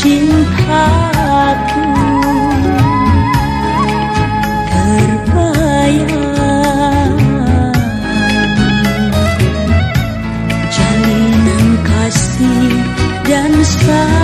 cintaku. Terbayang jalinan kasih dan sayang.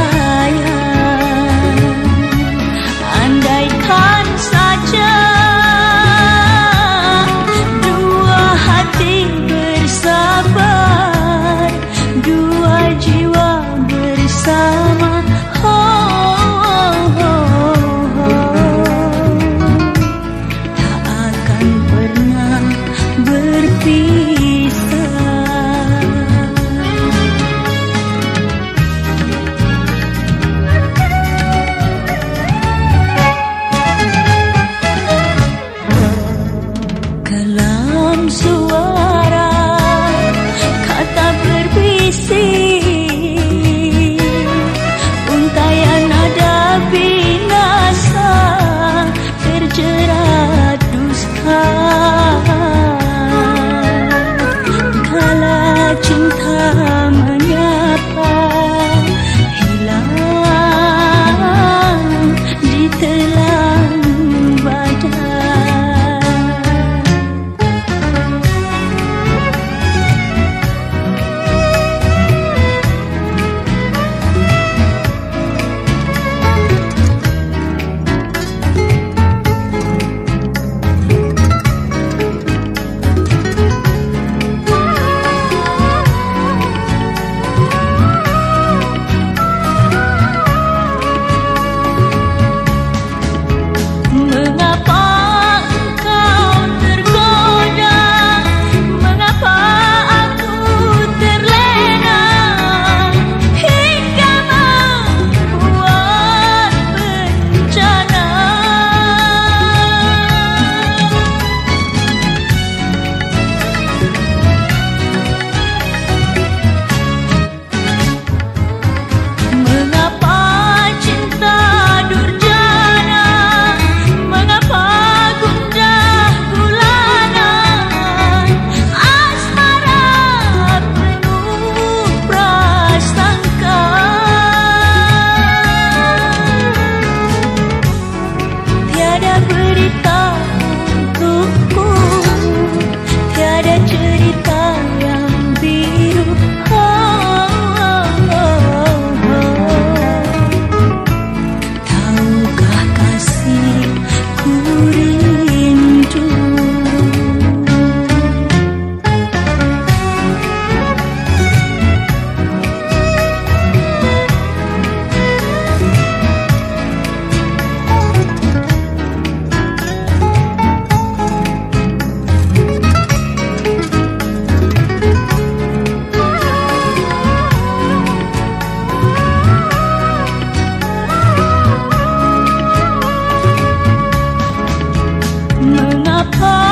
call.